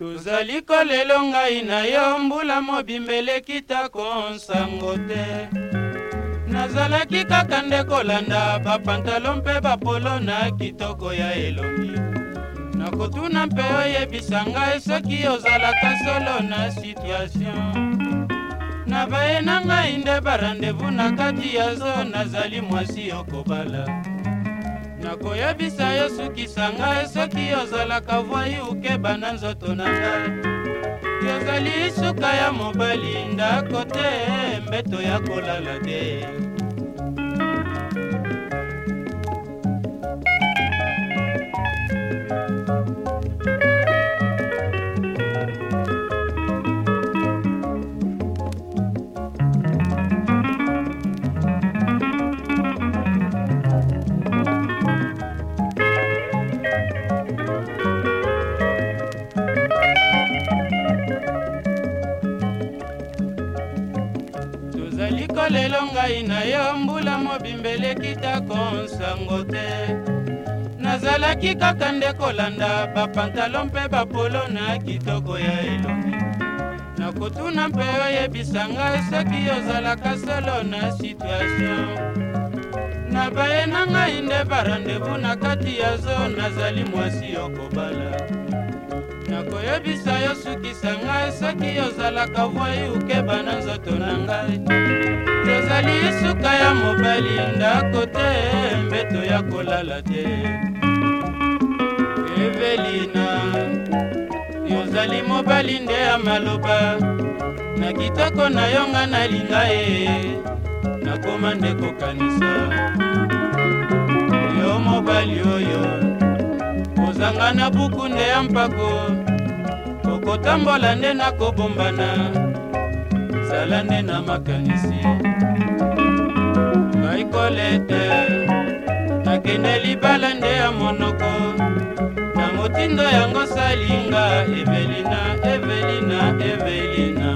tozali kolelo ngai na yo mbula mobimbeleki tako nsango te nazalaki kaka nde kolanda bapantalo mpe bapolo na kitoko ya elongi nakotuna mpe oyebisa ngai soki ozalaka solo na situatio na baye na ngai nde barandevu na kati ya zo nazali mwasi okobala nakoyebisa yo sukisa ngai soki ozalaka vwai ukeba na nzoto na ngai yozali suka ya mobali ndako te mbeto ya kolala te ozali kolelo ngai na yo mbula mobimba elekitako nsango te nazalaki kaka nde kolanda bapantalo mpe bapolo na kitoko ya elongi nakotuna mpe oyebisa ngai soki ozalaka solo na situatio na baye na ngai nde barandevu na kati ya zo nazali mwasi yokobala nakoyebisa yebakisa ngai soki ozalaka voi ukeba na nzoto na ngai tozali suka ya mobali ndako te mbeto ya kolala te evelina yozali mobali nde ya maloba na kitoko na yo nga nalinga ye nakoma nde kokanisa yo mobali oyo kozanga na buku nde ya mpako nakotambola nde nakobombana zala nde na makanisi ngai kolete nakende libala nde ya monoko na motindo yango salinga evelina evelina evelina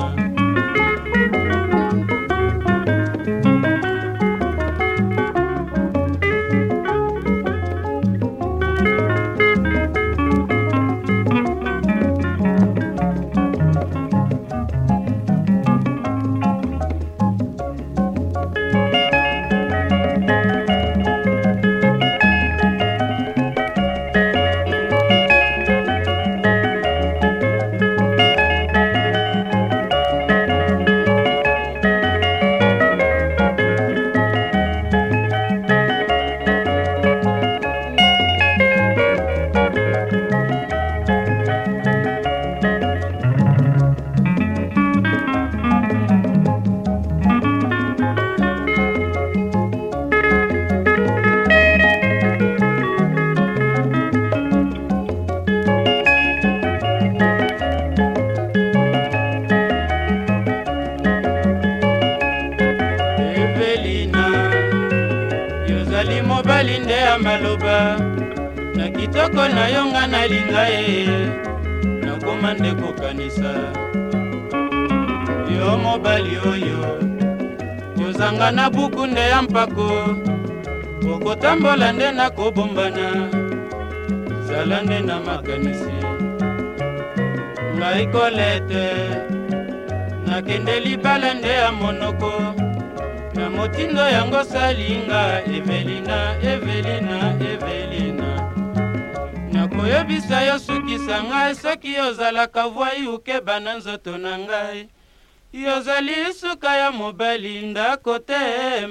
alina yozali mobali nde ya maloba na kitoko na yo nga nalinga ye nakoma nde kokanisa yo mobali oyo yozanga na buku nde ya mpako okotambola nde nakobombana zala nde na makanisi ngai kolete nakende libala nde ya monoko na motindo yango salinga evelina evelina evelina nakoyebisa yo sukisa ngai soki ozalaka vwai ukeba na nzoto na ngai yozali suka ya mobali ndako te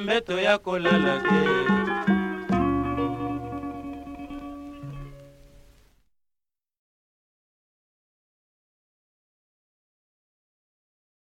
mbeto ya kolala te